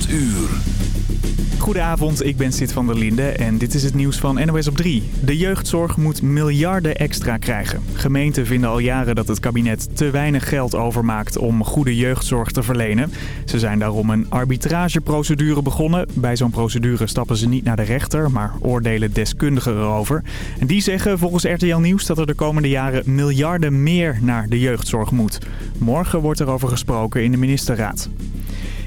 8 uur. Goedenavond, ik ben Sid van der Linde en dit is het nieuws van NOS op 3. De jeugdzorg moet miljarden extra krijgen. Gemeenten vinden al jaren dat het kabinet te weinig geld overmaakt om goede jeugdzorg te verlenen. Ze zijn daarom een arbitrageprocedure begonnen. Bij zo'n procedure stappen ze niet naar de rechter, maar oordelen deskundigen erover. En die zeggen volgens RTL Nieuws dat er de komende jaren miljarden meer naar de jeugdzorg moet. Morgen wordt erover gesproken in de ministerraad.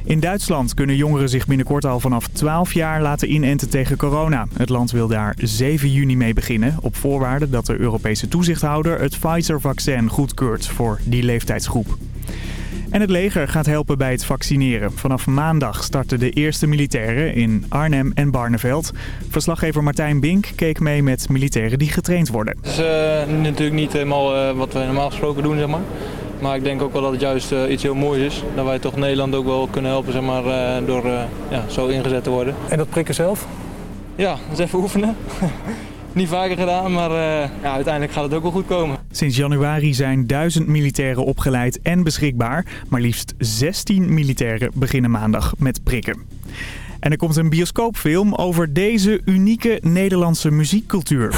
In Duitsland kunnen jongeren zich binnenkort al vanaf 12 jaar laten inenten tegen corona. Het land wil daar 7 juni mee beginnen, op voorwaarde dat de Europese toezichthouder het Pfizer-vaccin goedkeurt voor die leeftijdsgroep. En het leger gaat helpen bij het vaccineren. Vanaf maandag starten de eerste militairen in Arnhem en Barneveld. Verslaggever Martijn Bink keek mee met militairen die getraind worden. Het is uh, natuurlijk niet helemaal uh, wat we normaal gesproken doen, zeg maar. Maar ik denk ook wel dat het juist uh, iets heel moois is. Dat wij toch Nederland ook wel kunnen helpen zeg maar, uh, door uh, ja, zo ingezet te worden. En dat prikken zelf? Ja, dat is even oefenen. Niet vaker gedaan, maar ja, uiteindelijk gaat het ook wel goed komen. Sinds januari zijn duizend militairen opgeleid en beschikbaar. Maar liefst 16 militairen beginnen maandag met prikken. En er komt een bioscoopfilm over deze unieke Nederlandse muziekcultuur.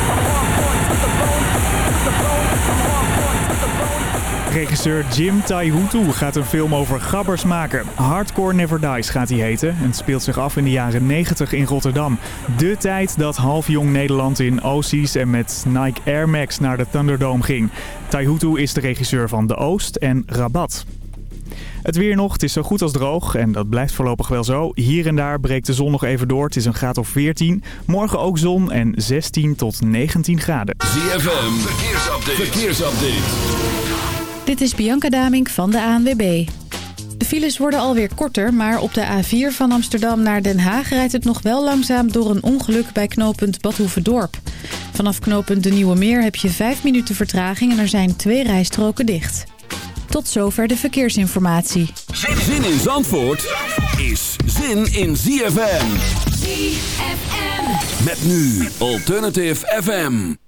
Regisseur Jim Taihutu gaat een film over gabbers maken. Hardcore Never Dies gaat hij heten. Het speelt zich af in de jaren 90 in Rotterdam. De tijd dat halfjong Nederland in Ossies en met Nike Air Max naar de Thunderdome ging. Taihutu is de regisseur van De Oost en Rabat. Het weer nog, het is zo goed als droog en dat blijft voorlopig wel zo. Hier en daar breekt de zon nog even door, het is een graad of 14. Morgen ook zon en 16 tot 19 graden. ZFM, verkeersupdate. verkeersupdate. Dit is Bianca Damink van de ANWB. De files worden alweer korter, maar op de A4 van Amsterdam naar Den Haag rijdt het nog wel langzaam door een ongeluk bij knooppunt Badhoevedorp. Vanaf knooppunt De Nieuwe Meer heb je 5 minuten vertraging en er zijn twee rijstroken dicht. Tot zover de verkeersinformatie. Zin in Zandvoort is zin in ZFM. ZFM. Met nu Alternative FM.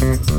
Thank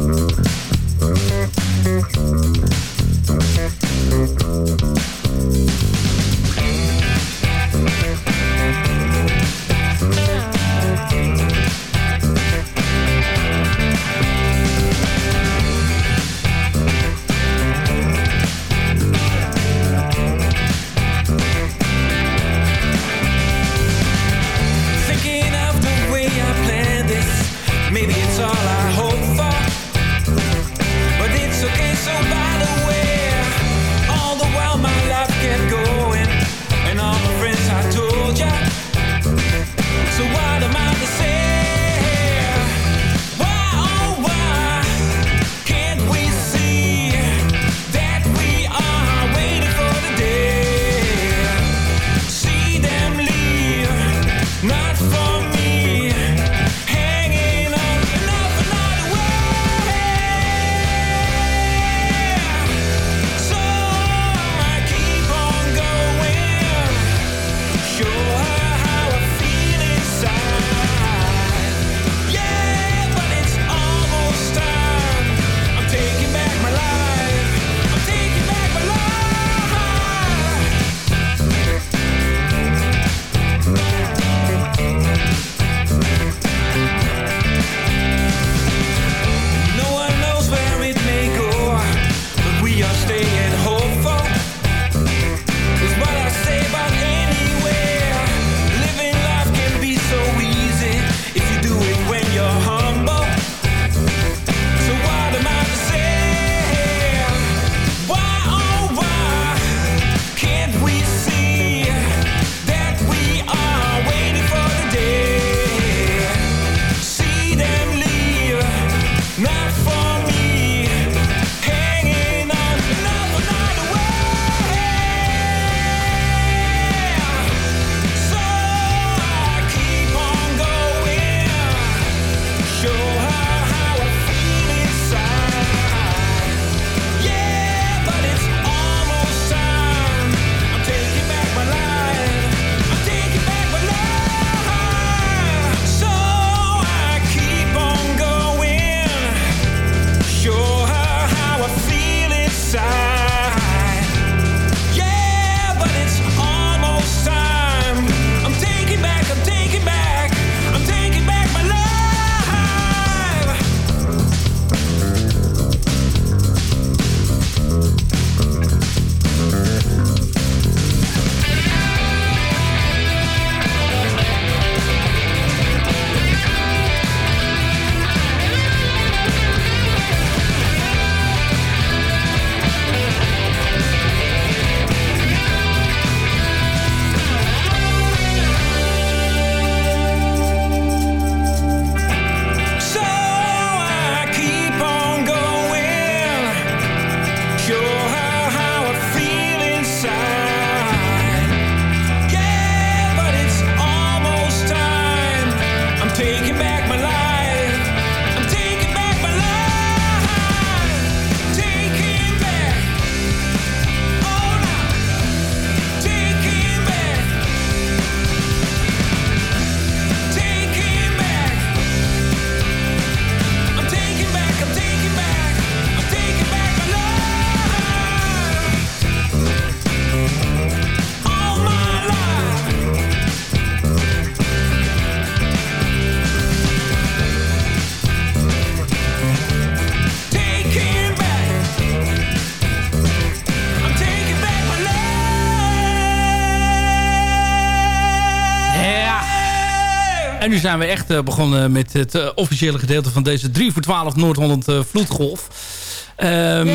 zijn we echt begonnen met het officiële gedeelte van deze 3 voor 12 Noord-Holland Vloedgolf.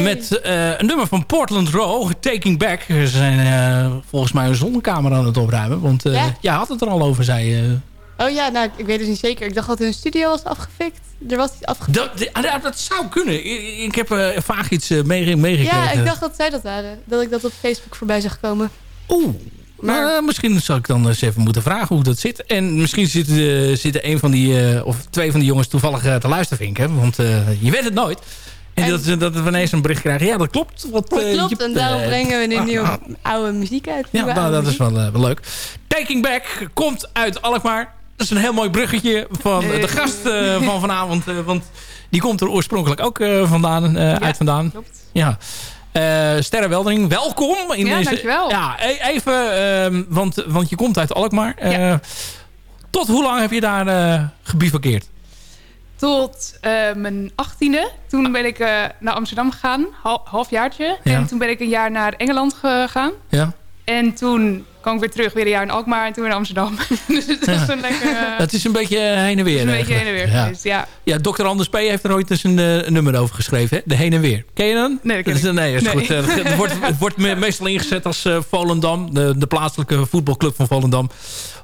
met een nummer van Portland Row, Taking Back. Ze zijn volgens mij een zonnecamera aan het opruimen. Want ja? jij had het er al over, zei je. Oh ja, nou, ik weet het niet zeker. Ik dacht dat hun studio was afgefikt. Er was iets afgefikt. Dat, ah, dat, zou kunnen. Ik, heb vaag iets meegekregen. Ja, ik dacht dat zij dat waren. Dat ik dat op Facebook voorbij zag komen. Oeh. Maar, misschien zou ik dan eens even moeten vragen hoe dat zit. En misschien zitten, zitten een van die, of twee van die jongens toevallig te luisteren, vinken. Want je weet het nooit. En, dat, dat we ineens een bericht krijgen. Ja, dat klopt. Wat, dat klopt. en daarom brengen we nu nieuwe oude muziek uit. Ja, nou, dat is wel, wel leuk. Taking Back komt uit Alkmaar. Dat is een heel mooi bruggetje van de gast van vanavond. Want die komt er oorspronkelijk ook vandaan, ja, uit vandaan. Klopt. Ja. Sterre Weldering, welkom. In ja, deze, dankjewel. Ja, e- even, ehm, want, want je komt uit Alkmaar. Ja. Tot hoe lang heb je daar gebivakkeerd? Tot mijn achttiende. Toen ben ik naar Amsterdam gegaan, half, halfjaartje. Ja. En toen ben ik een jaar naar Engeland gegaan. Ja. En toen kwam ik weer terug, weer een jaar in Alkmaar en toen in Amsterdam. dus het is een lekker... Uh, het is een beetje heen en weer. een beetje heen en weer ja. geweest, ja. Ja, Dr. Anders P. heeft er ooit eens een, uh, nummer over geschreven, hè? De heen en weer. Ken je dan? Nee, dat ken ik. Nee, is nee. goed. Uh, het, wordt, het wordt meestal ingezet als Volendam, de, de plaatselijke voetbalclub van Volendam.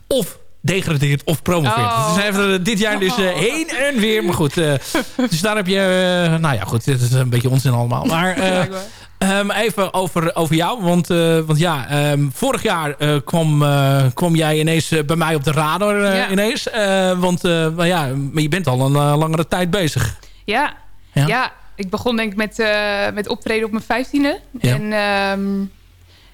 Of degradeert of promoveert. Oh. Dus hij heeft dit jaar dus uh, heen en weer. Maar goed, uh, dus daar heb je... Uh, nou ja, goed, dit is een beetje onzin allemaal. Maar Um, even over, over jou. Want, uh, want ja, um, vorig jaar uh, kwam, uh, kwam jij ineens bij mij op de radar ja. ineens. want maar ja, maar je bent al een langere tijd bezig. Ja, ja. ja ik begon denk ik met, met optreden op mijn vijftiende. Ja. En um,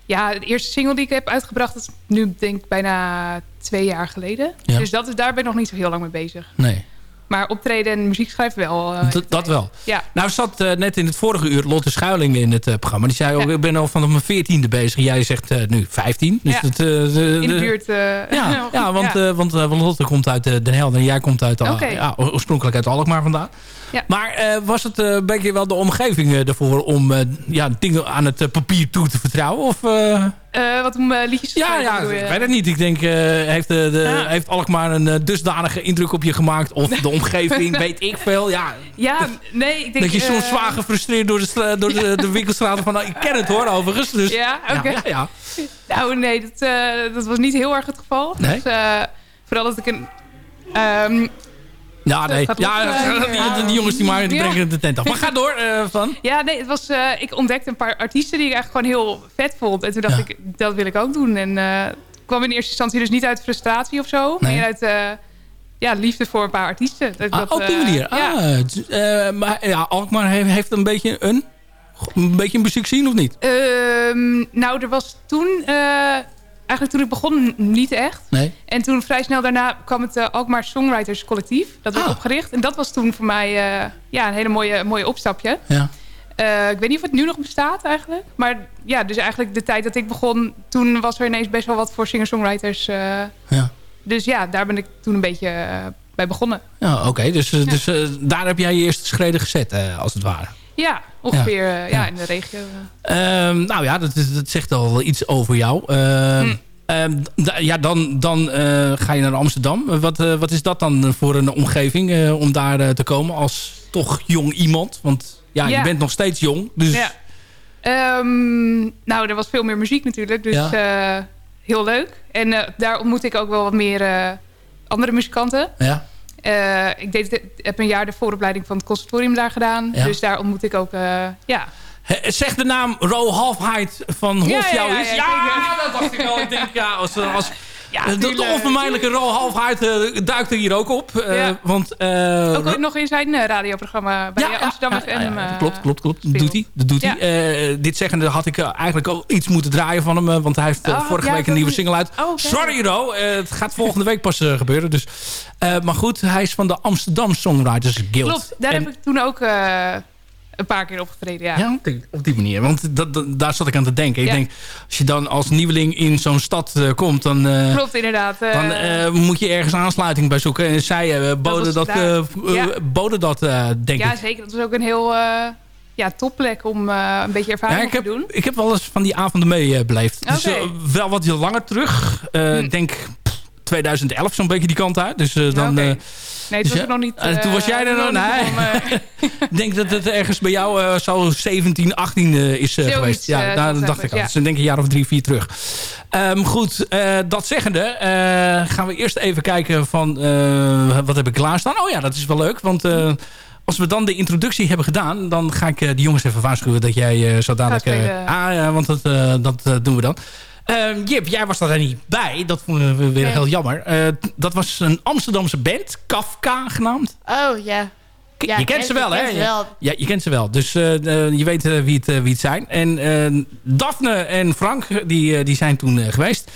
ja, de eerste single die ik heb uitgebracht... is nu denk ik bijna twee jaar geleden. Dus dat is, daar ben ik nog niet zo heel lang mee bezig. Nee. Maar optreden en muziek schrijven wel. Uh, dat wel. Ja. Nou zat uh, net in het vorige uur Lotte Schuiling in het uh, programma. Die zei ook, ja. ik ben al vanaf mijn veertiende bezig. Jij zegt nu 15. Dus ja. dat, de, in de buurt. ja, ja, want, want Lotte komt uit Den Helder en jij komt uit, okay. ja, oorspronkelijk uit Alkmaar vandaan. Ja. Maar was het een beetje wel de omgeving ervoor om ja, dingen aan het papier toe te vertrouwen? Of... Wat om liedjes te Ja, ja ik weet het niet. Ik denk, heeft, de, ja. heeft Alkmaar een dusdanige indruk op je gemaakt? Of de omgeving, weet ik veel. Ja, ja nee, ik denk... Dat je soms zwaar gefrustreerd door de, door de, de winkelstraten van... Nou, ik ken het hoor, overigens. Dus, ja, oké. Okay. Ja, Nou, nee, dat, dat was niet heel erg het geval. Nee? Dus, vooral dat ik een... Um, ja, nee. Ja, die, die, jongens die, maar, die brengen de tent af. Maar ga door, uh, Van. Ja, nee, het was, uh, ik ontdekte een paar artiesten die ik eigenlijk gewoon heel vet vond. En toen dacht ja. ik, dat wil ik ook doen. En uh, kwam in eerste instantie dus niet uit frustratie of zo. Nee. Maar uit ja, liefde voor een paar artiesten. Dat, ah, dat, op die manier. Ja. Ah, maar ja, Alkmaar heeft, heeft een beetje een, een beetje een muziek zien of niet? Ehm, nou, er was toen eigenlijk toen ik begon niet echt. Nee. En toen vrij snel daarna kwam het uh, Alkmaar Songwriters Collectief. Dat werd ah. opgericht. En dat was toen voor mij uh, ja, een hele mooie, mooie opstapje. Ja. Uh, ik weet niet of het nu nog bestaat eigenlijk. Maar ja, dus eigenlijk de tijd dat ik begon... toen was er ineens best wel wat voor singer-songwriters. ja. Dus ja, daar ben ik toen een beetje bij begonnen. Ja, oké. Dus, ja. dus daar heb jij je eerste schreden gezet, als het ware. Ja, ongeveer ja. ja. in de regio. Um, nou ja, dat, dat zegt al iets over jou. Um, hm. ja, dan, dan uh, ga je naar Amsterdam. Wat, uh, wat is dat dan voor een omgeving om daar te komen als toch jong iemand? Want ja, ja. je bent nog steeds jong. Dus... Ja. Um, nou, er was veel meer muziek natuurlijk. Dus heel leuk. En daar ontmoet ik ook wel wat meer andere muzikanten. Ja. Uh, ik deed, heb een jaar de vooropleiding van het conservatorium daar gedaan. Ja. Dus daar ontmoet ik ook, uh, ja... Zeg de naam Ro Halfheid van Hof ja, jou is. Ja, dat dacht ik al. Ik denk, ja, als, als, ja, de, de onvermijdelijke Ro Halfheid uh, duikt er hier ook op. Uh, ja. want, uh, ook nog in zijn radioprogramma bij ja, Amsterdam FM. klopt, klopt, klopt. Dat doet hij. Dat doet hij. dit zeggende had ik eigenlijk al iets moeten draaien van hem. want hij heeft oh, vorige week een nieuwe single uit. Oh, okay. Sorry Ro, het gaat volgende week pas gebeuren. Dus, maar goed, hij is van de Amsterdam Songwriters Guild. Klopt, daar en, heb ik toen ook een paar keer opgetreden, ja. Ja, op die manier. Want dat, dat, daar zat ik aan te denken. Ik denk, als je dan als nieuweling in zo'n stad uh, komt... dan, uh, Klopt, inderdaad. Uh, dan moet je ergens aansluiting bij zoeken. En zij boden dat, dat, ja. boden dat denk ja, ik. Ja, zeker. Dat was ook een heel ja, topplek om een beetje ervaring ja, ik heb, te doen. Ik heb wel eens van die avonden mee beleefd. Okay. Dus wel wat langer terug. Ik hm. denk 2011 zo'n beetje die kant uit. Dus dan... Nee, toen was ik nog niet... Uh, toen was jij er nog? Nee. ik denk dat het ergens bij jou uh, zo 17, 18 uh, is geweest. Ja, daar dacht ik al. Ja. Dus dan denk ik een jaar of drie, vier terug. Um, goed, dat zeggende gaan we eerst even kijken van wat heb ik klaarstaan. Oh ja, dat is wel leuk, want als we dan de introductie hebben gedaan... dan ga ik de jongens even waarschuwen dat jij zo dadelijk... Ah ja, want dat, dat doen we dan. Uh, Jip, jij was daar niet bij. Dat vonden we weer heel jammer. Uh, dat was een Amsterdamse band, Kafka genaamd. Oh, ja. ja je kent ze wel, hè? Ja, je kent ze wel. Dus uh, je weet wie, het, wie het zijn. En Daphne en Frank, die, die zijn toen geweest.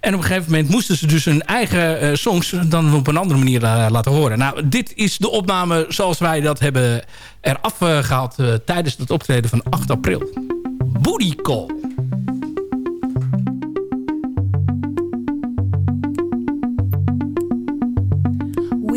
En op een gegeven moment moesten ze dus hun eigen songs dan op een andere manier laten horen. Nou, dit is de opname zoals wij dat hebben eraf gehaald tijdens het optreden van 8 april. Booty Call.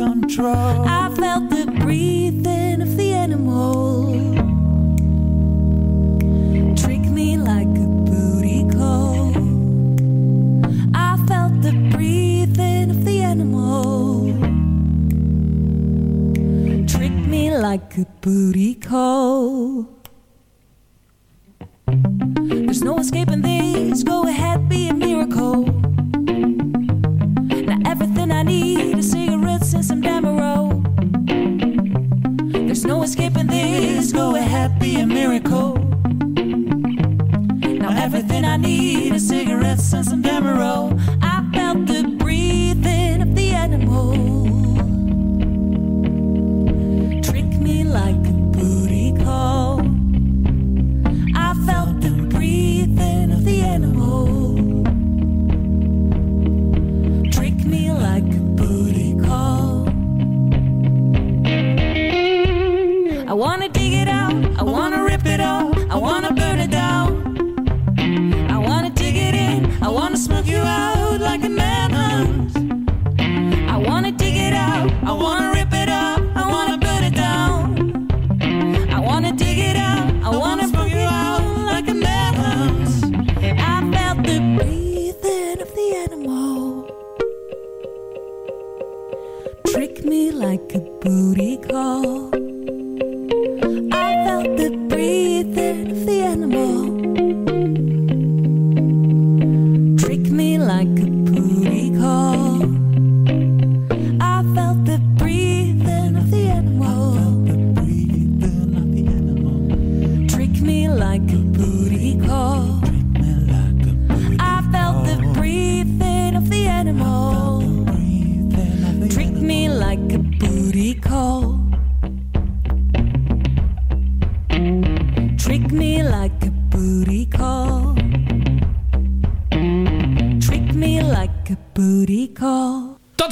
Control. I felt the breathing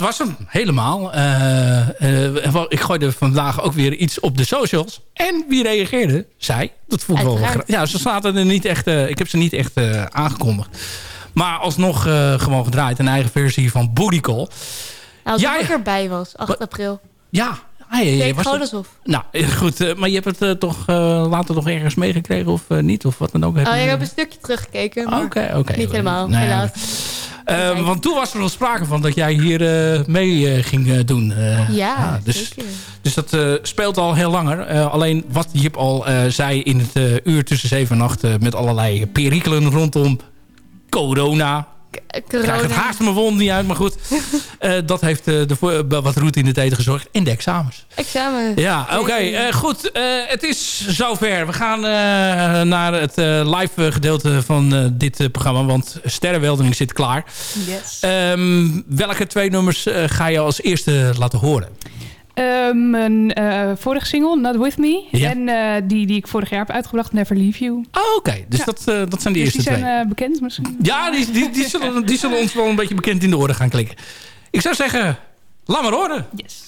was hem, helemaal. Uh, uh, ik gooide vandaag ook weer iets op de socials. En wie reageerde? Zij. Dat vond ik wel graag. Ja, ze zaten er niet echt... Ik heb ze niet echt aangekondigd. Maar alsnog gewoon gedraaid. Een eigen versie van Booty Call. Nou, als ik erbij was, 8 april. Ja, Kijk, was gewoon alsof. Nou, goed. maar je hebt het uh, toch uh, later nog ergens meegekregen of uh, niet? Of wat dan ook? Heb oh, je... ik heb een stukje teruggekeken. Oké, oké. Okay, niet helemaal, nee, helaas. Want toen was er wel sprake van dat jij hier mee ging doen. ja, ja, dus, dus dat speelt al heel langer. alleen wat Jip al zei in het uur tussen 7 en 8... met allerlei perikelen rondom corona Corona. krijg het haast mijn wond niet uit, maar goed. uh, dat heeft uh, de, wat route in de tijd gezorgd. En de examens. Examen. Ja, oké. Okay. Uh, goed, het is zover. We gaan naar het live gedeelte van dit programma. Want Sterrenweldering zit klaar. Yes. Um, welke twee nummers ga je als eerste laten horen? Um, mijn uh, vorige single, Not With Me. Ja. En uh, die, die ik vorig jaar heb uitgebracht, Never Leave You. Oh, oké. Okay. Dus ja. dat, uh, dat zijn die dus eerste die zijn, twee. bekend misschien. Ja, die, die, die, zullen, die zullen ons wel een beetje bekend in de oren gaan klikken. Ik zou zeggen, Laat maar horen. Yes.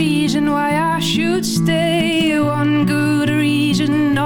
reason why I should stay. One good reason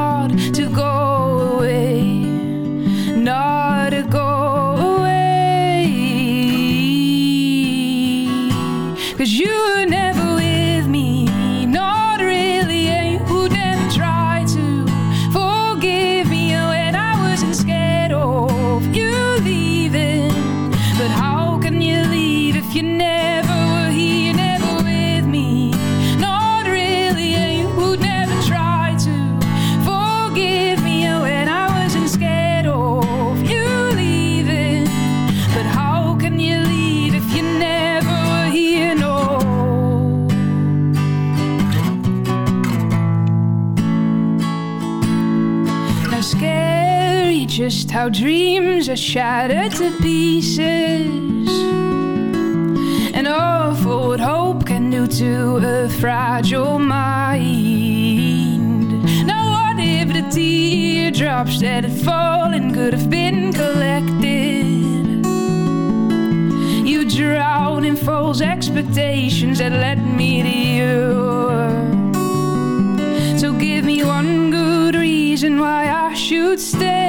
how dreams are shattered to pieces. And all for what hope can do to a fragile mind. Now what if the teardrops that had fallen could have been collected? You drown in false expectations that led me to you. So give me one good reason why I should stay.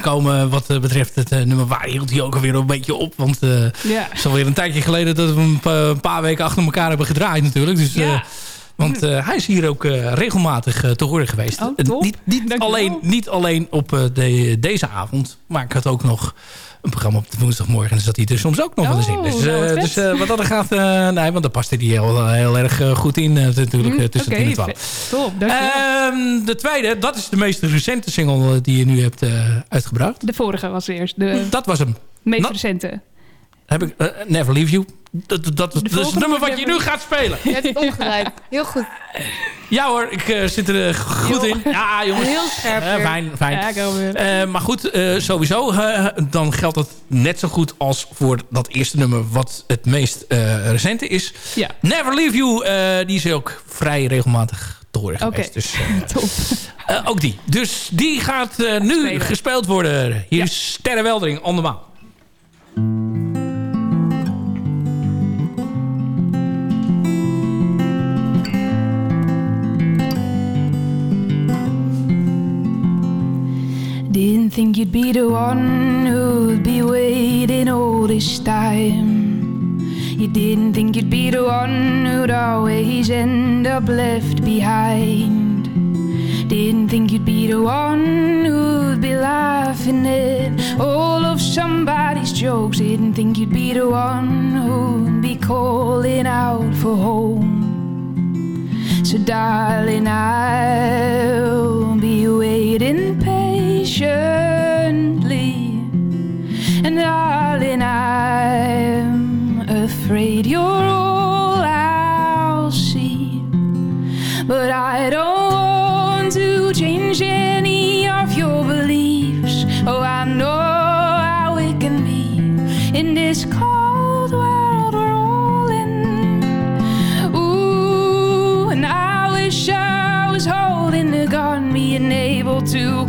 Komen wat eh, betreft het eh, nummer. Waar hield hij ook alweer een beetje op. Want het Ja. is alweer een tijdje geleden dat we hem een pa- een paar weken achter elkaar hebben gedraaid natuurlijk. Dus, eh, Ja. want eh, hij is hier ook eh, regelmatig eh, te horen geweest. Oh, niet, niet, alleen, niet alleen op eh, de, deze avond. Maar ik had ook nog een programma op de woensdagmorgen. En zat hij er soms ook nog wel eens in. Oh, Dus, nou, wat eh, dus eh, wat dat er gaat... eh, nee, want daar paste hij heel, heel erg goed in. natuurlijk eh, tussen Oké, 10 en 12. vet. Top. Ehm, de tweede, dat is de meest recente single die je nu hebt uitgebracht. de vorige was eerst, de Dat was hem. meest recente. Heb ik, Never Leave You. Dat, dat, is het nummer wat je nu gaat spelen. Je hebt het omgedraaid. Heel goed. Ja hoor, ik eh, zit er eh, goed in. Ja jongens. Heel scherp Eh, fijn, fijn. Ja, maar goed, sowieso, dan geldt dat net zo goed als voor dat eerste nummer wat het meest recente is. Ja. Never Leave You, die is ook vrij regelmatig te horen geweest. Dus, ook die. Dus die gaat nu Spelen. gespeeld worden. Hier Ja. is Sterre Weldering, andermaal. Didn't think you'd be the one who'd be waiting all this time. You didn't think you'd be the one who'd always end up left behind. Didn't think you'd be the one who'd be laughing at all of somebody's jokes. Didn't think you'd be the one who'd be calling out for home. So, darling, I'll be waiting patiently. And, darling, I'm afraid you're all I'll see. But I don't want to change any of your beliefs. Oh, I know how it can be in this cold world we're all in. Ooh, and I wish I was holding the gun, being able to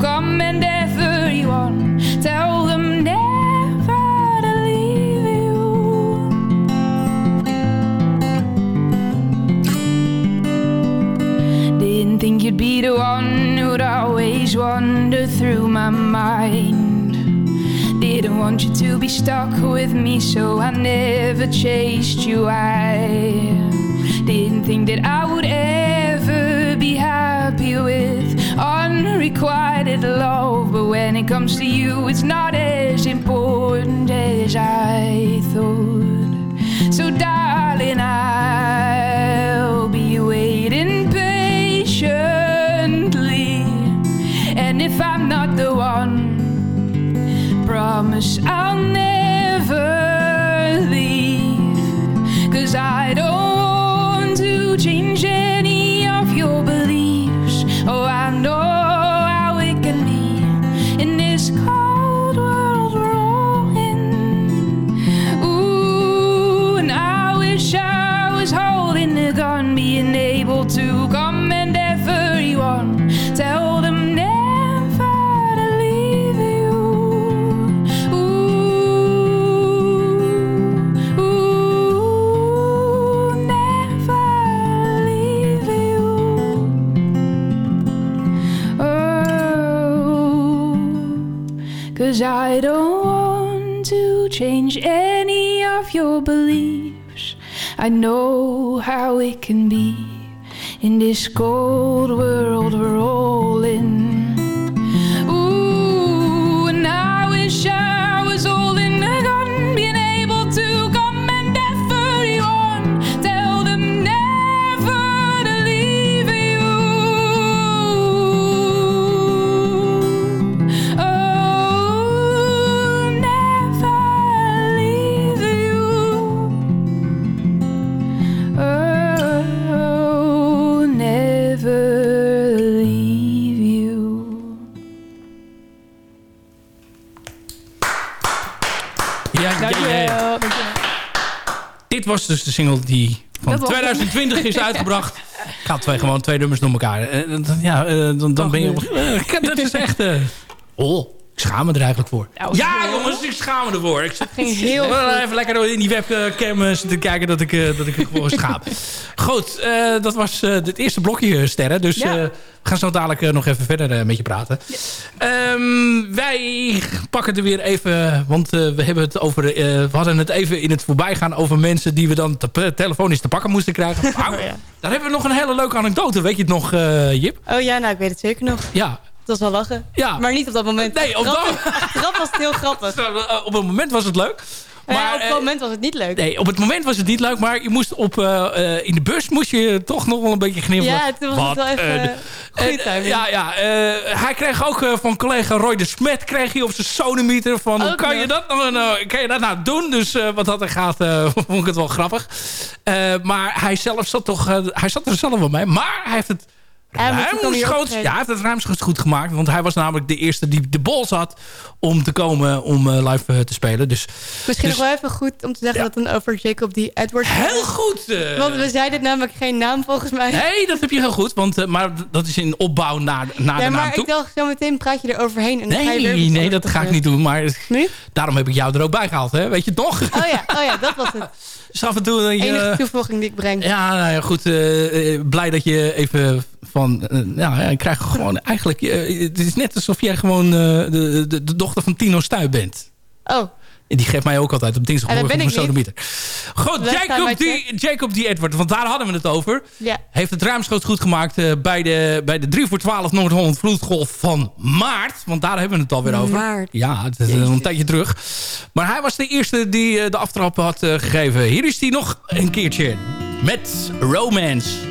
be stuck with me, so I never chased you. I didn't think that I would ever be happy with unrequited love. But when it comes to you, it's not as important as I thought. I know how it can be in this cold world we're dus de single die van Dat was 2020 is uitgebracht. Ik had twee, gewoon twee nummers door elkaar. Eh, dan- ja, eh, dan, dan ben je... op- eh, dat is echt... oh, schaam me er eigenlijk voor. Nou, Ja, jongens, ik schaam me ervoor. Ik zit ging heel goed. even lekker in die webcam zitten kijken dat ik, eh, dat ik gewoon schaam. Goed, eh, dat was eh, het eerste blokje, Sterren. Dus Ja. we gaan zo dadelijk nog even verder met je praten. Ehm, wij pakken er weer even... Want eh, we, hebben het over, eh, we hadden het even in het voorbijgaan over mensen... die we dan te, telefonisch te pakken moesten krijgen. Ja. Daar hebben we nog een hele leuke anekdote. Weet je het nog, eh, Jip? Oh ja, nou, ik weet het zeker nog. Ja. Het was wel lachen. Ja. Maar niet op dat moment. Nee, op dat- Achteraf was het heel grappig. Eh, Op een moment was het leuk. Maar ja, op eh, het moment was het niet leuk. Nee, op het moment was het niet leuk, maar je moest op, eh, eh, in de bus moest je toch nog wel een beetje gniffelen. Ja, toen was het Wat wel even, eh, timing. Ja, ja eh, hij kreeg ook eh, van collega Roy de Smet kreeg hij op zijn sonemieter van hoe kan je, dat nou, nou, kan je dat nou doen? Dus eh, wat dat er gaat, eh, vond ik het wel grappig. Eh, maar hij zelf zat toch, eh, hij zat er zelf wel mee. Maar hij heeft het Maar ruimschoots, ja, hij heeft het ruimschoots goed gemaakt. Want hij was namelijk de eerste die de bol had om te komen om eh, live eh, te spelen. Dus Misschien dus- nog wel even goed om te zeggen Ja. dat dan over Jacob die Edwards... heel goed. eh. Want we zeiden namelijk geen naam volgens mij. Nee, dat heb je heel goed. Want, maar dat is in opbouw naar, naar ja, de naam maar toe. ik dacht zo meteen praat je er overheen. En ga je Nee, nee, dat ga ik niet doen. Maar Nee? daarom heb ik jou er ook bij gehaald. Hè? Weet je nog? Oh ja, oh ja, dat was het. Dus af en toe... je, Enige toevoeging die ik breng. ja, nou ja, goed. blij dat je even van... nou, ja, ik krijg gewoon eigenlijk... het is net alsof jij gewoon de, de, de, dochter van Tino Stuy bent. Oh. En die geeft mij ook altijd op dinsdagmorgen van Sodemieter. Goed, Jacob die, Jacob die Edward, want daar hadden we het over. Ja. Heeft het ruimschoots goed gemaakt uh, bij, de, bij de 3 voor 12 Noord-Holland Vloedgolf van maart. Want daar hebben we het alweer over. Maart. Ja, het is een tijdje terug. Maar hij was de eerste die uh, de aftrap had uh, gegeven. Hier is hij nog een keertje met Romance.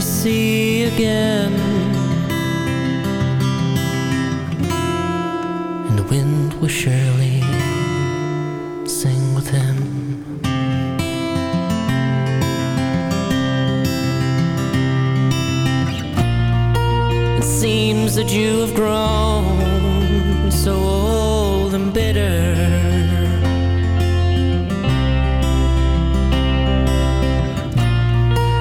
to sea again. And the wind will surely sing with him. It seems that you have grown so old and bitter.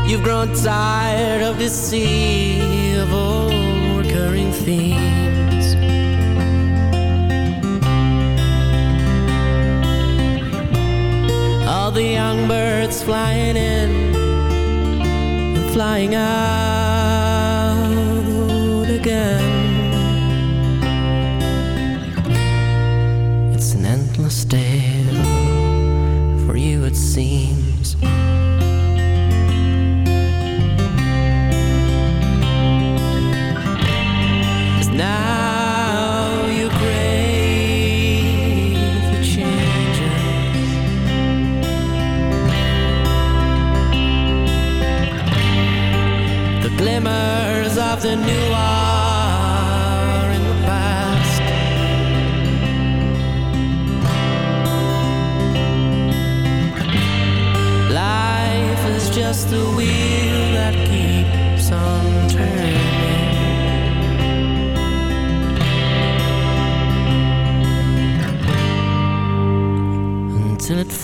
You've grown tired of this sea of old recurring themes. All the young birds flying in and flying out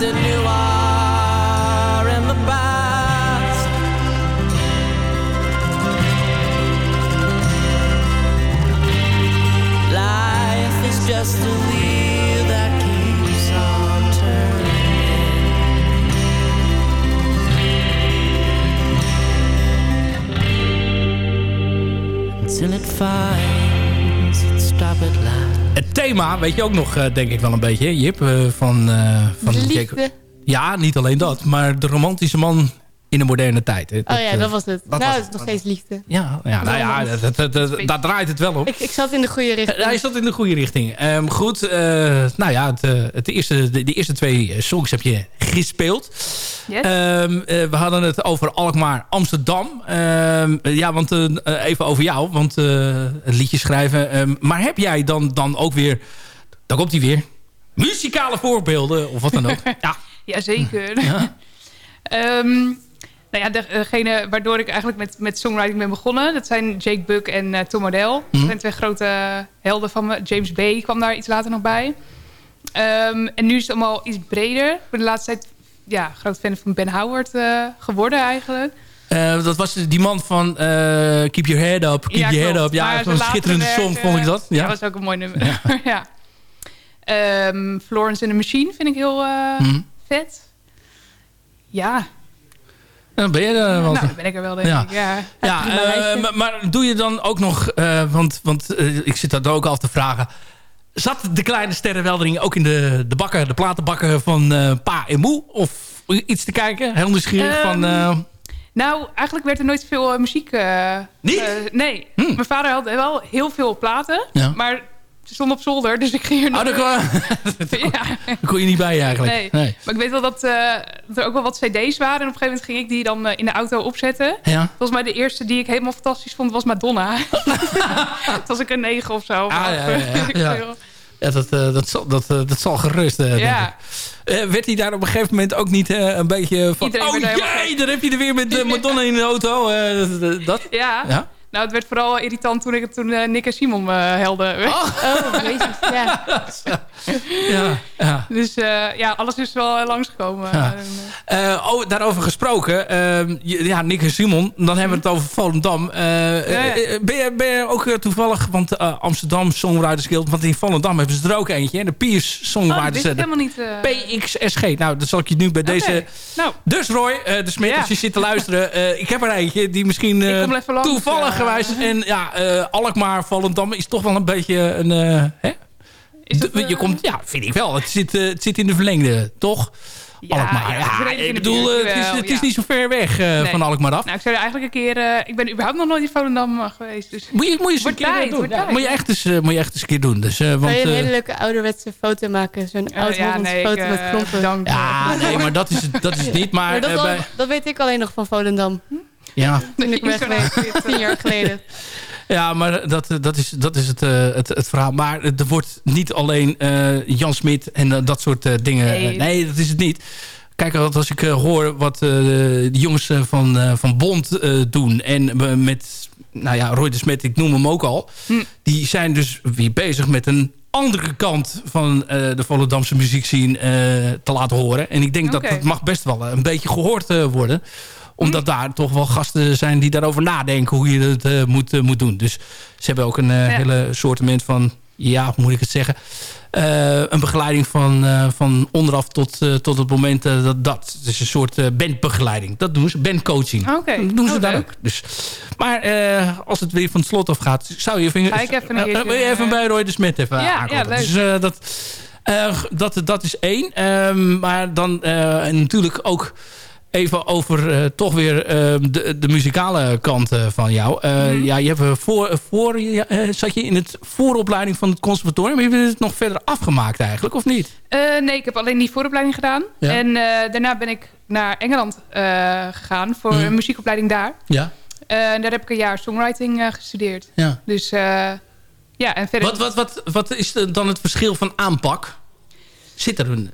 The new thema weet je ook nog, uh, denk ik wel een beetje, Jip, uh, van, uh, van liefde. Ja, niet alleen dat, maar de romantische man in de moderne tijd. Hè. Dat, oh ja, dat was het. nou, het is nog steeds liefde. Ja, ja nou ja, dat, dat, dat, daar draait het wel op. Ik, ik zat in de goede richting. Hij zat in de goede richting. Um, goed, uh, nou ja, het, het eerste, de, de, eerste twee songs heb je gespeeld. Yes. Um, uh, we hadden het over Alkmaar, Amsterdam. Um, ja, want uh, even over jou, want het liedje schrijven. maar heb jij dan, dan ook weer, dan komt hij weer, muzikale voorbeelden of wat dan ook? ja. Jazeker. Ja. Nou ja, degene waardoor ik eigenlijk met, met songwriting ben begonnen... dat zijn Jake Buck en uh, Tom Odell. Mm. Dat zijn twee grote helden van me. James Bay kwam daar iets later nog bij. Um, en nu is het allemaal iets breder. Ik ben de laatste tijd ja, groot fan van Ben Howard uh, geworden eigenlijk. Uh, dat was die man van Keep Your Head Up, Keep ja, Your Head Up. Ja, zo'n schitterende song vond ik dat. Ja, dat was ook een mooi nummer. Ja. ja. Ehm, Florence and the Machine vind ik heel mhm. vet. Ja, dan ben je er wel. Nou, dan ben ik er wel, denk ja. ik. Ja, ja uh, maar, doe je dan ook nog... Uh, want want uh, ik zit daar ook al te vragen. Zat de kleine sterrenweldering ook in de, de bakken, de platenbakken van Pa en Moe? Of iets te kijken? Heel nieuwsgierig um, van... Nou, eigenlijk werd er nooit veel muziek... Niet? nee. Hm. Mijn vader had wel heel veel platen. Ja. Maar ze stond op zolder, dus ik ging er oh, nog... Oh, ja. kon je niet bij eigenlijk. Nee. nee. Maar ik weet wel dat, uh, er ook wel wat cd's waren. En op een gegeven moment ging ik die dan uh, in de auto opzetten. Ja. Volgens mij de eerste die ik helemaal fantastisch vond was Madonna. Toen was ik een negen of zo. Ah, ja, ja, ja. Ja, dat, uh, dat, zal, dat, dat zal gerust, ja. werd hij daar op een gegeven moment ook niet een beetje van... Iedereen oh jee, daar heb je er weer met Madonna in de auto. dat? Ja. Nou, het werd vooral irritant toen, ik, toen uh, Nick en Simon uh, helden. Oh, oh ja. ja. ja. Dus uh, ja, alles is wel langsgekomen. Ja. oh, daarover gesproken. Ehm, ja, Nick en Simon, dan hebben we het over Volendam. ben, je, ben je ook toevallig, want Amsterdam Songwriters Guild, want in Volendam hebben ze er ook eentje. Hè? De Piers Songwriters. Oh, helemaal niet. PXSG. Nou, dat zal ik je nu bij okay. deze... Nou. Dus Roy, de Smit, als je zit te luisteren. ik heb er eentje die misschien toevallig en ja, uh, Alkmaar, Volendam is toch wel een beetje een... Uh, hè? je eh, komt, ja, vind ik wel. Het zit, het zit in de verlengde, toch? Ja, Alkmaar. Ja, ik bedoel, het is, het is niet zo ver weg uh, nee. van Alkmaar af. Nou, ik zou eigenlijk een keer... Uh, ik ben überhaupt nog nooit in Volendam geweest. Dus moet je, moet je eens een keer tijd, doen. Ja, moet, je echt eens, uh, moet je echt eens een keer doen. Dus, uh, want, Kan je een hele leuke ouderwetse foto maken? Zo'n oud ja, nee, foto met klompen. Ja, nee, maar dat is, dat is niet. Maar, maar dat, al, bij... dat weet ik alleen nog van Volendam. Hm? Ja. Toen ik weg geweest, tien jaar geleden. Ja, maar dat, dat is, dat is het, uh, het, het verhaal. Maar er wordt niet alleen uh, Jan Smit en uh, dat soort dingen... Nee. nee. dat is het niet. Kijk, als ik hoor wat de jongens van, van Bond doen... en met nou ja, Roy de Smet, ik noem hem ook al... Hm. die zijn dus weer bezig met een andere kant van de Volendamse muziek zien te laten horen. En ik denk okay. dat dat mag best wel een beetje gehoord worden omdat daar toch wel gasten zijn die daarover nadenken hoe je het uh, moet, uh, moet doen. Dus ze hebben ook een ja. hele soortement van, ja, hoe moet ik het zeggen... een begeleiding van, van onderaf tot, tot het moment dat dat. Is een soort bandbegeleiding. Dat doen ze, bandcoaching. Oké. Okay. Dat doen ze oh, daar ook. Dus, maar als het weer van het slot af gaat, zou je... Vinger, Ga ik even, je even bij Roy de Smet even ja, Ja, leuk. Dus dat, dat, dat is één. Ehm, maar dan natuurlijk ook even over uh, toch weer uh, de, de muzikale kant uh, van jou. Mm. Ja, je hebt voor, voor zat je in het vooropleiding van het conservatorium. Heb je het nog verder afgemaakt eigenlijk, of niet? nee, ik heb alleen die vooropleiding gedaan. Ja. En daarna ben ik naar Engeland gegaan voor mm. een muziekopleiding daar. Ja. en daar heb ik een jaar songwriting gestudeerd. Ja. Dus ja, en verder... Wat, wat, wat, wat is dan het verschil van aanpak? Zit er een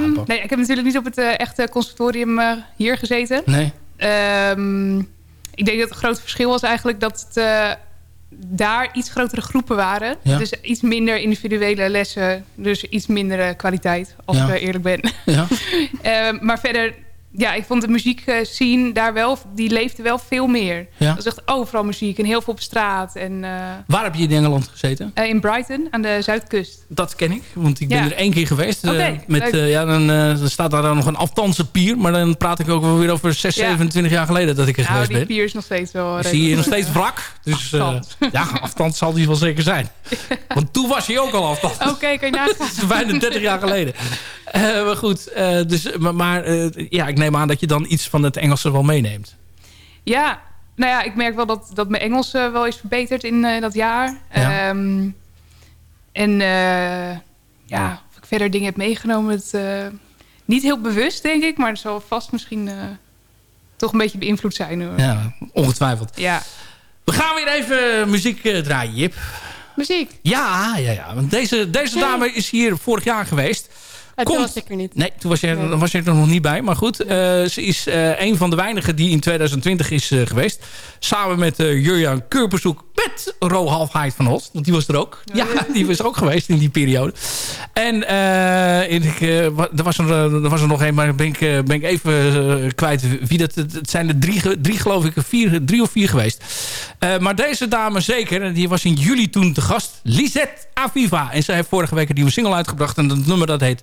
um, Nee, ik heb natuurlijk niet op het uh, echte conservatorium uh, hier gezeten. Nee. Um, ik denk dat het grote verschil was eigenlijk dat het, uh, daar iets grotere groepen waren. Ja. Dus iets minder individuele lessen. Dus iets mindere kwaliteit, als ja. ik eerlijk ben. Ja. uh, maar verder ja, ik vond de muziek zien daar wel, die leefde wel veel meer. Ja. Dat was echt overal muziek en heel veel op straat. En, uh, Waar heb je in Engeland gezeten? Uh, in Brighton, aan de zuidkust. Dat ken ik, want ik ben er één keer geweest. Okay, uh, met, ja, dan, dan, staat daar dan nog een aftanse pier. Maar dan praat ik ook wel weer over 6, ja. 27 jaar geleden dat ik er nou, geweest ben. die pier is nog steeds wel... Zie je nog steeds wrak. Dus ja, afstand zal die wel zeker zijn. want toen was hij ook al afstand. Oké, okay, kan je nagaan. is bijna 30 jaar geleden. maar goed, dus, maar, maar ja, ik neem aan dat je dan iets van het Engelse wel meeneemt. Ja, nou ja, ik merk wel dat, dat mijn Engels uh, wel is verbeterd in uh, dat jaar. Ja. Um, en uh, ja, of ik verder dingen heb meegenomen. Het, niet heel bewust, denk ik. Maar het zal vast misschien toch een beetje beïnvloed zijn. Hoor. Ja, ongetwijfeld. Ja. We gaan weer even muziek draaien, Jip. Muziek? Ja, ja, ja. Want deze, deze dame is hier vorig jaar geweest. Komt... was ik er niet. Nee, toen was je, nee. was je er nog niet bij. Maar goed, uh, ze is uh, een van de weinigen die in 2020 is uh, geweest. Samen met Jurjan Keurbezoek met Rohalf Heid van Holst. Want die was er ook. Ja, ja die was ook geweest in die periode. En ik, er, was er, er was er nog een, maar ben ik, ben ik even kwijt wie dat... Het zijn er drie, drie geloof ik, vier, drie of vier geweest. maar deze dame zeker, die was in juli toen te gast. Lisette Aviva. En zij heeft vorige week een nieuwe single uitgebracht. En dat nummer dat heet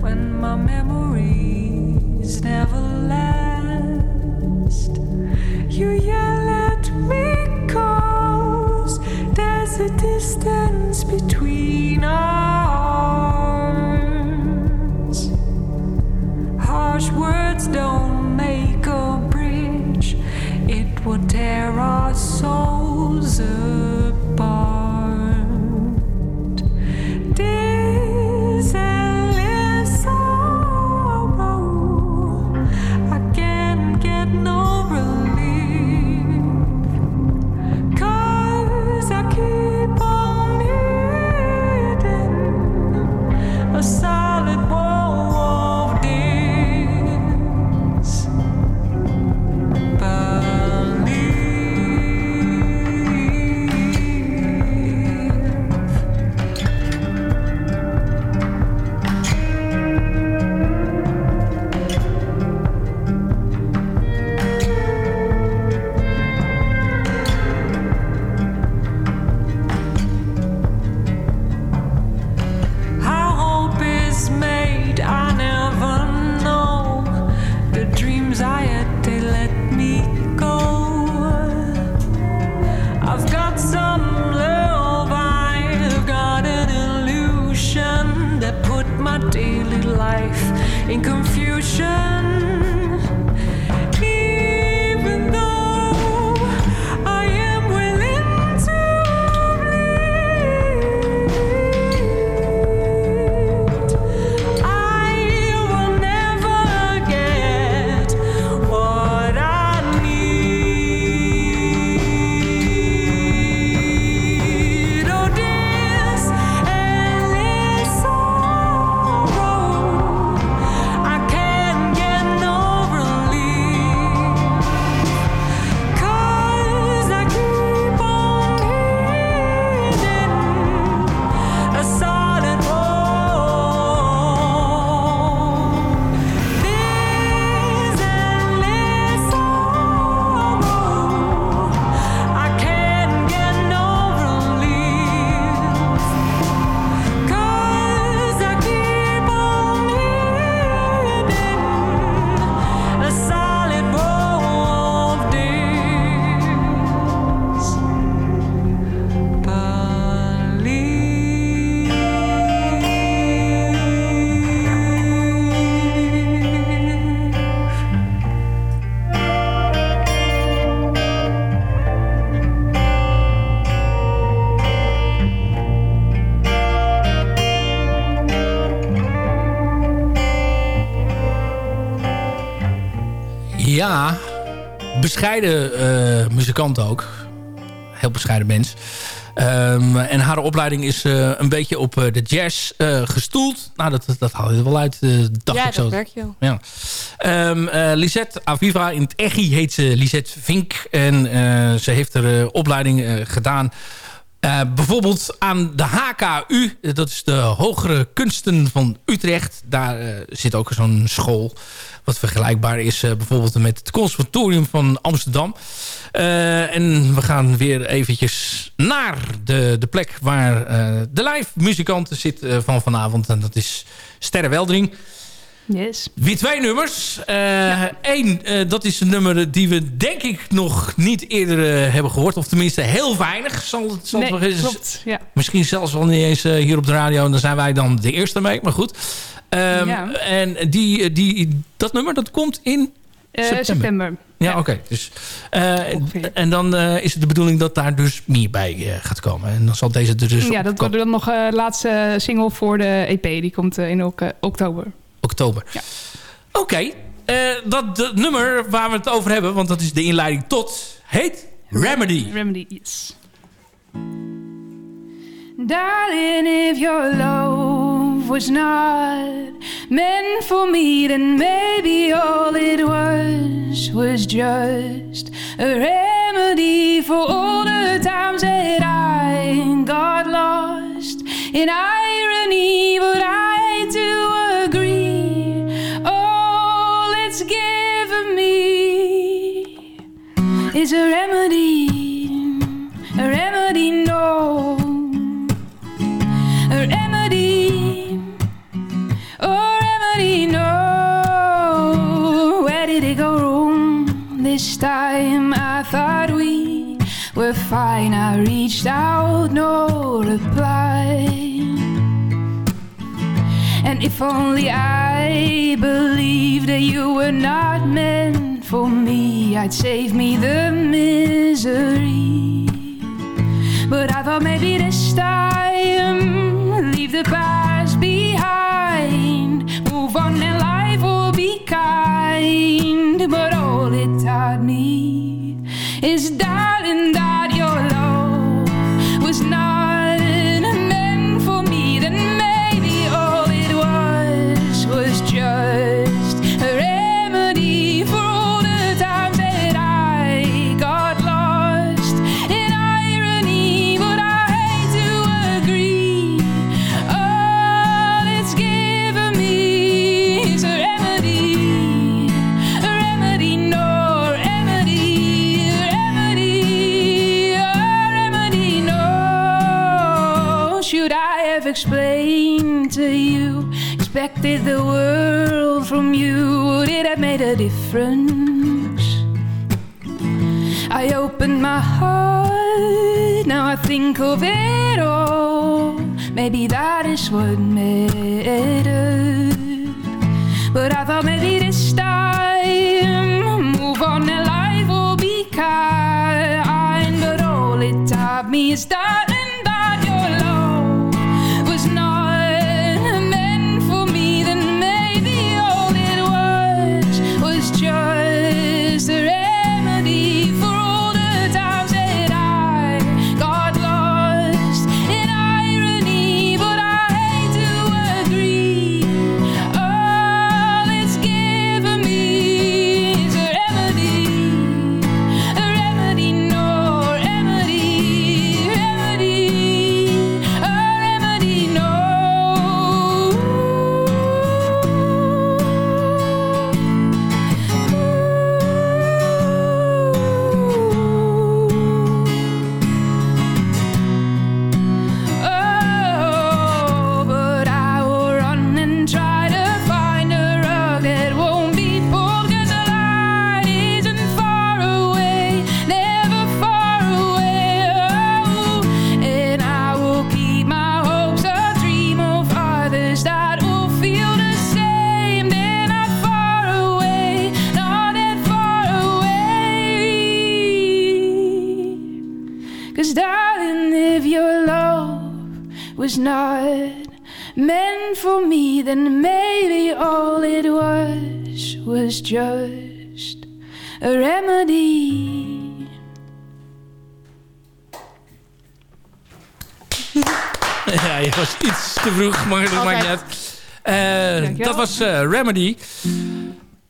when my memories never last? You yell at me cause there's a distance between us. Harsh words don't make a bridge it would tear our souls apart. Bescheiden uh, muzikant ook. Heel bescheiden mens. Um, en haar opleiding is uh, een beetje op uh, de jazz uh, gestoeld. Nou, dat, dat haal je er wel uit, dacht ja, ik zo. dat merk je Ja. Um, Lisette Aviva, in het Echi heet ze Lisette Vink. En ze heeft er opleiding gedaan... bijvoorbeeld aan de HKU, dat is de Hogere Kunsten van Utrecht. Daar zit ook zo'n school wat vergelijkbaar is uh, bijvoorbeeld met het conservatorium van Amsterdam. Uh, en we gaan weer eventjes naar de, de plek waar uh, de live muzikanten zit van vanavond. En dat is Sterre Weldering. Yes. Weer twee nummers. Eén, dat is een nummer die we denk ik nog niet eerder hebben gehoord. Of tenminste heel weinig. Zal het, zal nee, het klopt. Ja. Misschien zelfs wel niet eens hier op de radio. En dan zijn wij dan de eerste mee. Maar goed. Um, ja. En die, die, dat nummer dat komt in uh, september. september. Ja, ja. oké. Okay. Dus, uh, en dan uh, is het de bedoeling dat daar dus meer bij gaat komen. En dan zal deze er dus Ja, dat wordt dan nog de laatste single voor de EP. Die komt in oktober. Oktober. Ja. Oké. Okay. dat, dat nummer waar we het over hebben, want dat is de inleiding tot, heet Remedy. Remedy, yes. Darling, if your was not meant for me, then maybe all it was was just a remedy for all the times that I got lost in irony. But I do agree, all it's given me is a remedy, I thought we were fine. I reached out, no reply. And if only I believed that you were not meant for me, I'd save me the misery. But I thought maybe this time, leave the past behind, move on, and life will be kind. But all it taught me is, darling, to you? Expected the world from you? Would it have made a difference? I opened my heart, now I think of it all. Maybe that is what mattered. But I thought maybe this time, move on and life will be kind. But all it taught me is that me, then maybe all it was was just a remedy. Ja, je was iets te vroeg, maar dat maakt niet uit. Eh, dat was eh, Remedy.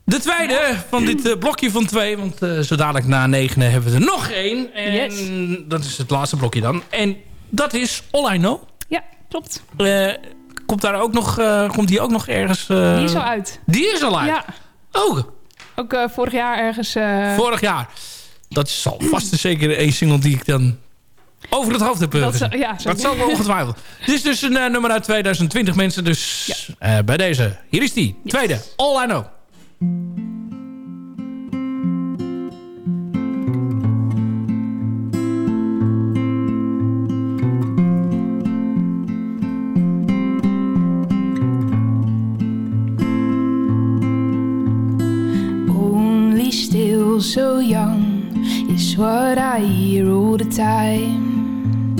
De tweede van dit eh, blokje van twee. Want eh, zo dadelijk na negenen hebben we er nog één. En dat is het laatste blokje dan. En dat is All I Know. Ja, klopt. Komt, daar ook nog, eh, komt die ook nog ergens... eh, Die is al uit. Die is al uit? Ja. Oh, Ook eh, vorig jaar ergens... vorig jaar. Dat is al vast en zeker één single die ik dan over het hoofd heb. Dat ja, dat zal wel ongetwijfeld. Dit is dus een nummer uit 2020 mensen. Dus bij deze. Hier is die. Tweede. All I Know. What I hear all the time.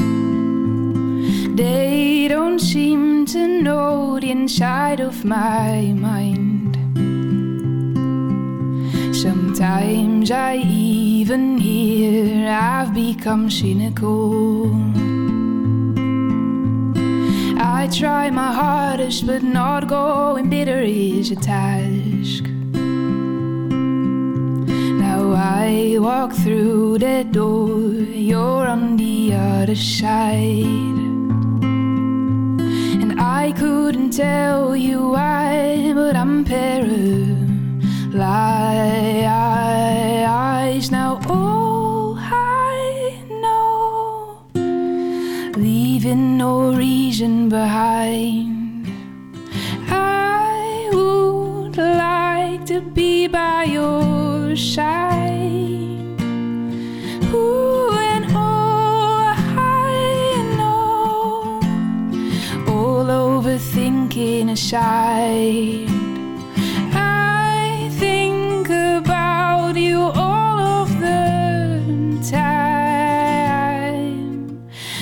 They don't seem to know the inside of my mind. Sometimes I even hear I've become cynical. I try my hardest, but not going bitter is a task. I walk through the door, you're on the other side. And I couldn't tell you why, but I'm paralyzed. Now all I know, leaving no reason behind. I would like to be by your side. Aside. I think about you all of the time.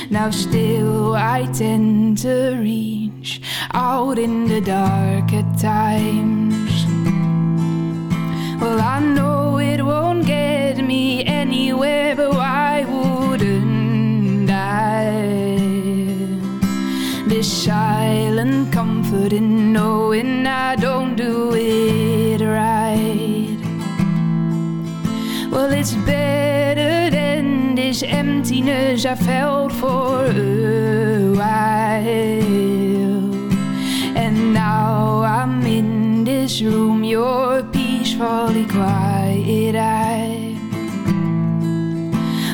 Now, still, I tend to reach out in the dark at times. Well, I know it won't get me anywhere, but why wouldn't I? This silent comfort in knowing I don't do it right. Well, it's better than this emptiness I felt for a while. And now I'm in this room, you're peacefully quiet. I,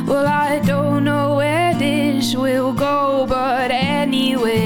well, I don't know where this will go, but anyway,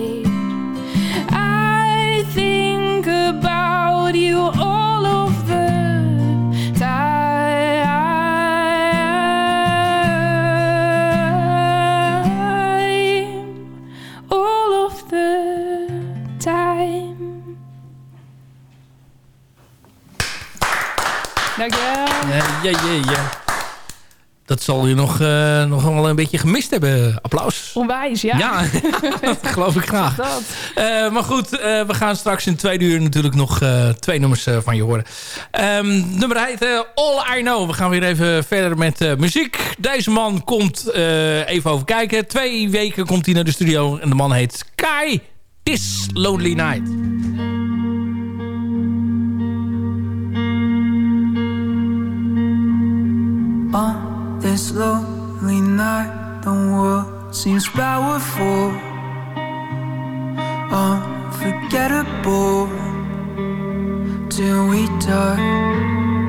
Ja, ja, ja. Dat zal je nog, eh, nog wel een beetje gemist hebben. Applaus. Onwijs, ja. Ja, dat geloof ik graag. Dat. Eh, maar goed, eh, we gaan straks in twee uur natuurlijk nog twee nummers van je horen. Ehm, nummer heet All I Know. We gaan weer even verder met muziek. Deze man komt even over kijken. Twee weken komt hij naar de studio. En de man heet Kai This Lonely Night. On this lonely night, the world seems powerful, unforgettable till we die.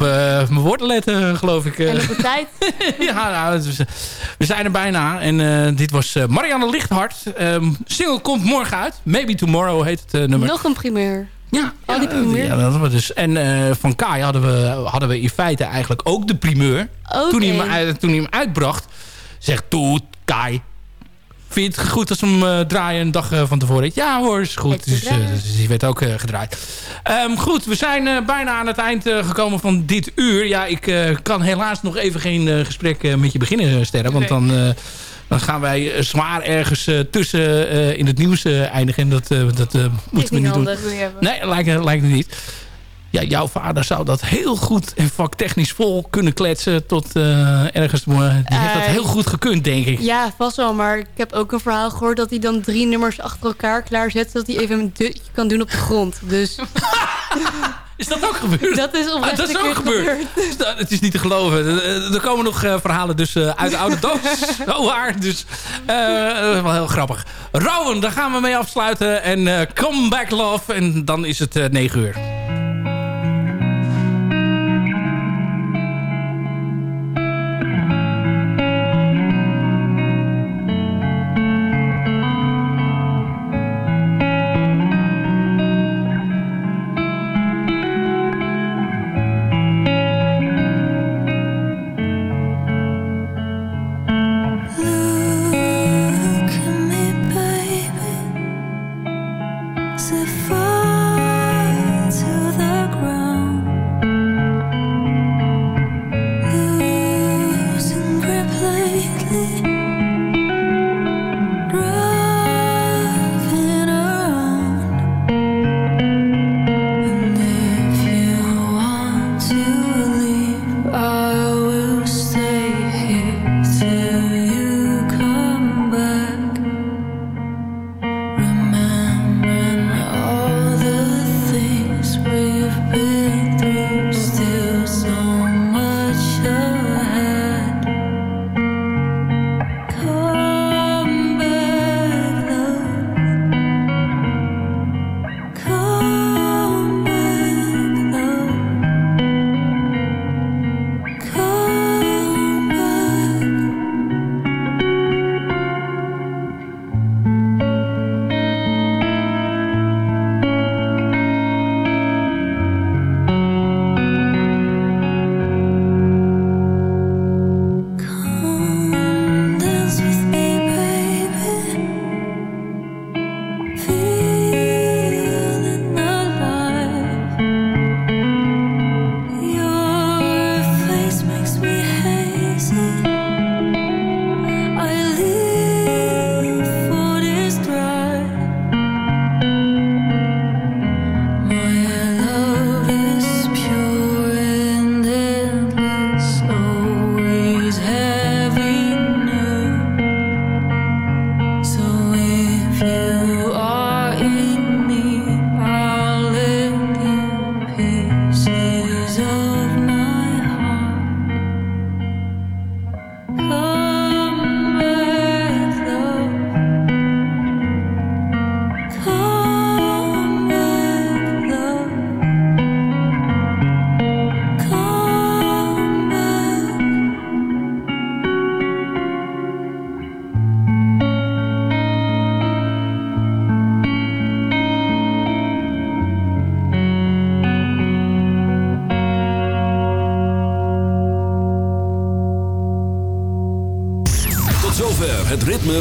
Op uh, mijn woorden letten, geloof ik. En op de tijd. ja, nou, we zijn er bijna. En dit was Marianne Lichthart. Um, single komt morgen uit. Maybe Tomorrow heet het nummer. Nog een primeur. Ja, oh, die primeur. ja, dat was dus. En van Kai hadden we, hadden we in feite eigenlijk ook de primeur. Okay. Toen, hij hem, toen hij hem uitbracht. Zegt, toe Kai, Vind je het goed als we hem uh, draaien een dag uh, van tevoren? Ja hoor, is goed. Dus, dus, die werd ook gedraaid. Um, goed, we zijn bijna aan het eind gekomen van dit uur. Ja, ik kan helaas nog even geen gesprek met je beginnen, Sterren. Want dan, dan gaan wij zwaar ergens tussen in het nieuws eindigen. En dat, dat moeten we niet doen. Nee, lijkt, lijkt het niet ja, jouw vader zou dat heel goed en vaktechnisch vol kunnen kletsen tot uh, ergens. Die heeft dat heel goed gekund, denk ik. Ja, vast wel. Maar ik heb ook een verhaal gehoord dat hij dan drie nummers achter elkaar klaarzet. Zodat hij even een dutje kan doen op de grond. Dus... Is dat ook gebeurd? Dat is, ah, dat is ook gebeurd. gebeurd. Het is niet te geloven. Er komen nog uh, verhalen dus, uh, uit de oude doos. oh waar. Dus uh, wel heel grappig. Rowan, daar gaan we mee afsluiten. En Come Back Love. En dan is het 9 uur.